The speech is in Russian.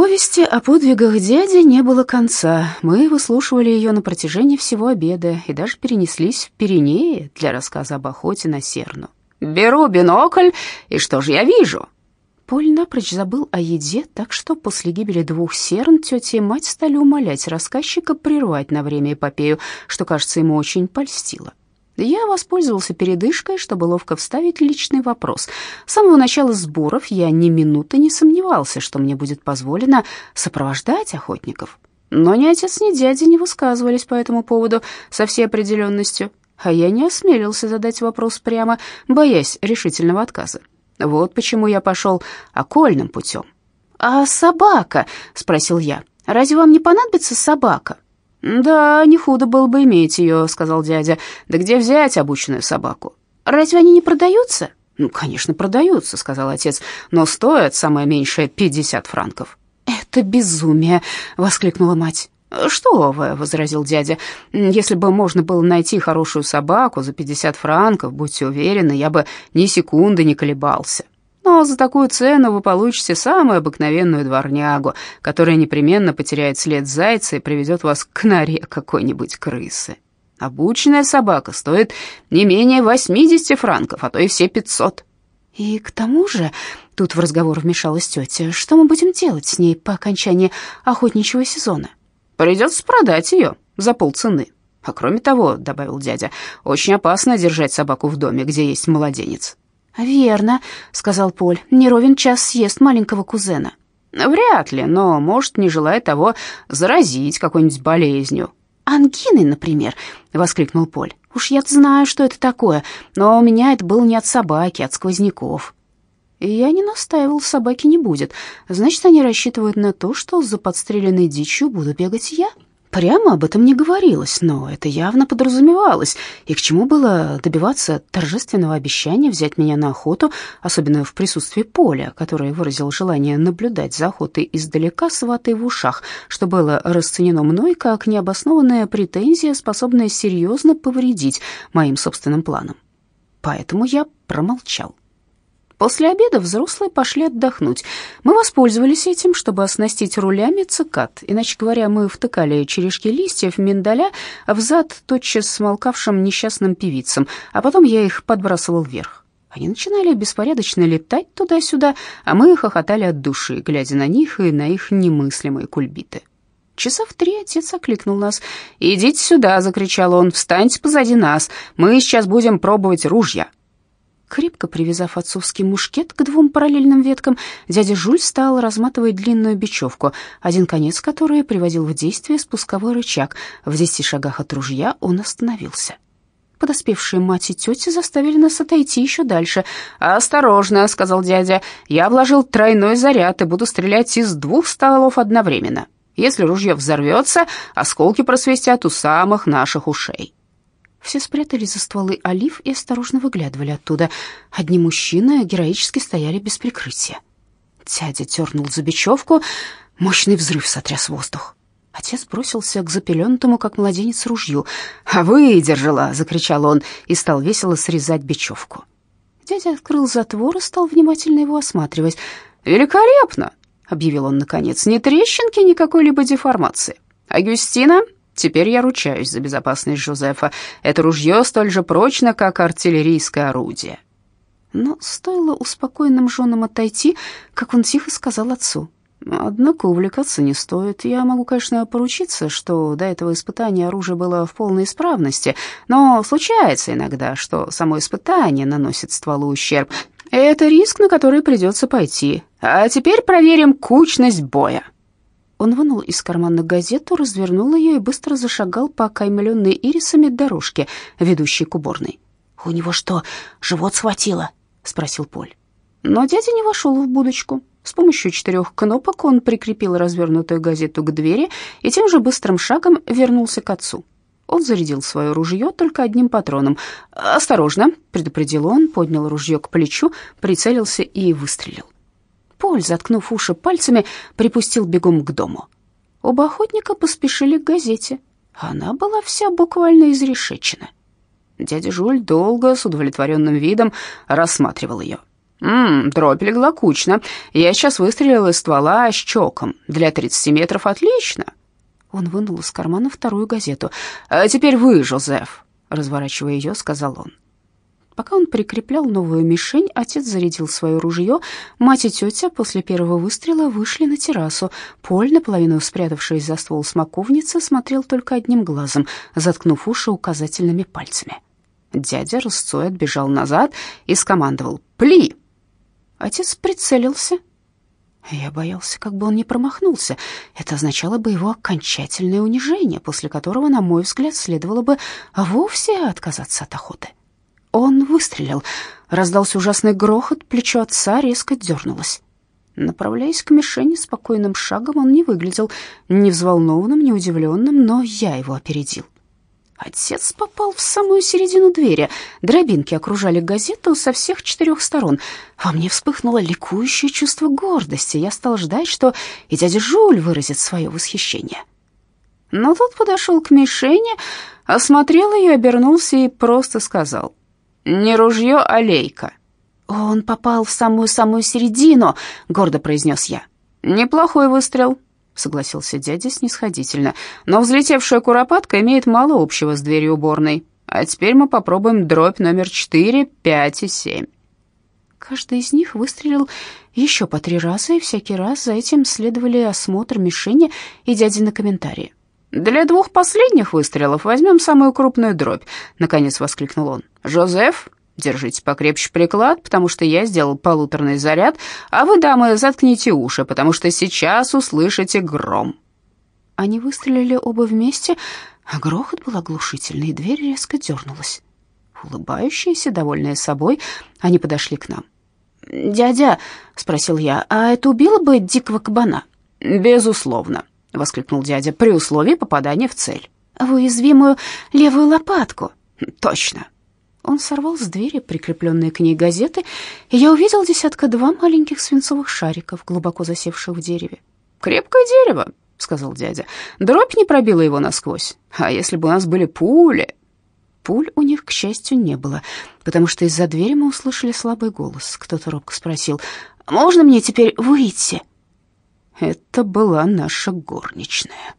Повести о подвигах дяди не было конца. Мы выслушивали ее на протяжении всего обеда и даже перенеслись в Пиренеи для рассказа об охоте на серну. «Беру бинокль, и что же я вижу?» Поль напрочь забыл о еде, так что после гибели двух серн тетя и мать стали умолять рассказчика прервать на время эпопею, что, кажется, ему очень польстило. Я воспользовался передышкой, чтобы ловко вставить личный вопрос. С самого начала сборов я ни минуты не сомневался, что мне будет позволено сопровождать охотников. Но ни отец, ни дядя не высказывались по этому поводу со всей определенностью, а я не осмелился задать вопрос прямо, боясь решительного отказа. Вот почему я пошел окольным путем. «А собака?» — спросил я. «Разве вам не понадобится собака?» «Да, не худо было бы иметь ее», — сказал дядя. «Да где взять обученную собаку?» «Разве они не продаются?» «Ну, конечно, продаются», — сказал отец, «но стоят самое меньшее пятьдесят франков». «Это безумие!» — воскликнула мать. «Что вы», — возразил дядя, — «если бы можно было найти хорошую собаку за пятьдесят франков, будьте уверены, я бы ни секунды не колебался. Но за такую цену вы получите самую обыкновенную дворнягу, которая непременно потеряет след зайца и приведет вас к норе какой-нибудь крысы. Обученная собака стоит не менее 80 франков, а то и все 500. И к тому же, тут в разговор вмешалась тетя, что мы будем делать с ней по окончании охотничьего сезона? Придется продать ее за полцены. А кроме того, добавил дядя, очень опасно держать собаку в доме, где есть младенец. «Верно», — сказал Поль, — «не ровен час съест маленького кузена». «Вряд ли, но, может, не желая того, заразить какой-нибудь болезнью». «Ангиной, например», — воскликнул Поль. «Уж я знаю, что это такое, но у меня это было не от собаки, а от сквозняков». Я не настаивал, собаки не будет. Значит, они рассчитывают на то, что за подстреленной дичью буду бегать я. Прямо об этом не говорилось, но это явно подразумевалось. И к чему было добиваться торжественного обещания взять меня на охоту, особенно в присутствии Поля, который выразил желание наблюдать за охотой издалека с ватой в ушах, что было расценено мной как необоснованная претензия, способная серьезно повредить моим собственным планам. Поэтому я промолчал. После обеда взрослые пошли отдохнуть. Мы воспользовались этим, чтобы оснастить рулями цикад. Иначе говоря, мы втыкали черешки листьев миндаля в зад тотчас смолкавшим несчастным певицам, а потом я их подбрасывал вверх. Они начинали беспорядочно летать туда-сюда, а мы хохотали от души, глядя на них и на их немыслимые кульбиты. Часа в три отец окликнул нас. «Идите сюда!» — закричал он. «Встаньте позади нас! Мы сейчас будем пробовать ружья!» Крепко привязав отцовский мушкет к двум параллельным веткам, дядя Жуль стал разматывать длинную бечевку, один конец которой приводил в действие спусковой рычаг. В десяти шагах от ружья он остановился. Подоспевшие мать и тети заставили нас отойти еще дальше. «Осторожно», — сказал дядя, — «я вложил тройной заряд и буду стрелять из двух стволов одновременно. Если ружье взорвется, осколки просвистят у самых наших ушей». Все спрятались за стволы олив и осторожно выглядывали оттуда. Одни мужчины героически стояли без прикрытия. Дядя дернул за бечевку, мощный взрыв сотряс воздух. Отец бросился к запеленутому, как младенец, ружью. «А выдержала!» — закричал он и стал весело срезать бечевку. Дядя открыл затвор и стал внимательно его осматривать. «Великолепно!» — объявил он наконец. «Ни трещинки, ни какой-либо деформации. Агюстина, Теперь я ручаюсь за безопасность Жозефа. Это ружье столь же прочно, как артиллерийское орудие». Но стоило успокоенным женам отойти, как он тихо сказал отцу. «Однако увлекаться не стоит. Я могу, конечно, поручиться, что до этого испытания оружие было в полной исправности, но случается иногда, что само испытание наносит стволу ущерб. Это риск, на который придется пойти. А теперь проверим кучность боя». Он вынул из кармана газету, развернул ее и быстро зашагал по окаймленной ирисами дорожке, ведущей к уборной. «У него что, живот схватило?» — спросил Поль. Но дядя не вошел в будочку. С помощью четырех кнопок он прикрепил развернутую газету к двери и тем же быстрым шагом вернулся к отцу. Он зарядил свое ружье только одним патроном. «Осторожно!» — предупредил он, поднял ружье к плечу, прицелился и выстрелил. Поль, заткнув уши пальцами, припустил бегом к дому. Оба охотника поспешили к газете. Она была вся буквально изрешечена. Дядя Жуль долго, с удовлетворенным видом, рассматривал ее. «Ммм, дробь легла кучно. Я сейчас выстрелил из ствола с. Для 30 метров отлично». Он вынул из кармана вторую газету. «А теперь вы, Жозеф», — разворачивая ее, сказал он. Пока он прикреплял новую мишень, отец зарядил свое ружье. Мать и тетя после первого выстрела вышли на террасу. Поль, наполовину спрятавшись за ствол смоковницы, смотрел только одним глазом, заткнув уши указательными пальцами. Дядя рысцой отбежал назад и скомандовал «Пли!». Отец прицелился. Я боялся, как бы он не промахнулся. Это означало бы его окончательное унижение, после которого, на мой взгляд, следовало бы вовсе отказаться от охоты. Он выстрелил. Раздался ужасный грохот, плечо отца резко дернулось. Направляясь к мишени спокойным шагом, он не выглядел ни взволнованным, ни удивленным, но я его опередил. Отец попал в самую середину двери. Дробинки окружали газету со всех четырех сторон. Во мне вспыхнуло ликующее чувство гордости. Я стал ждать, что и дядя Жуль выразит свое восхищение. Но тот подошел к мишени, осмотрел ее, обернулся и просто сказал «Не ружье, а лейка». «Он попал в самую-самую середину», — гордо произнес я. «Неплохой выстрел», — согласился дядя снисходительно. «Но взлетевшая куропатка имеет мало общего с дверью уборной. А теперь мы попробуем дробь номер четыре, пять и семь». Каждый из них выстрелил еще по три раза, и всякий раз за этим следовали осмотр мишени и дядины комментарии. «Для двух последних выстрелов возьмем самую крупную дробь», — наконец воскликнул он. «Жозеф, держите покрепче приклад, потому что я сделал полуторный заряд, а вы, дамы, заткните уши, потому что сейчас услышите гром». Они выстрелили оба вместе, а грохот был оглушительный, и дверь резко дернулась. Улыбающиеся, довольные собой, они подошли к нам. «Дядя», — спросил я, — «а это убило бы дикого кабана?» «Безусловно», — воскликнул дядя, — «при условии попадания в цель». «В уязвимую левую лопатку». «Точно». Он сорвал с двери прикрепленные к ней газеты, и я увидел десятка-два маленьких свинцовых шариков, глубоко засевших в дереве. «Крепкое дерево», — сказал дядя. «Дробь не пробила его насквозь. А если бы у нас были пули...» Пуль у них, к счастью, не было, потому что из-за двери мы услышали слабый голос. Кто-то робко спросил, «Можно мне теперь выйти?» Это была наша горничная.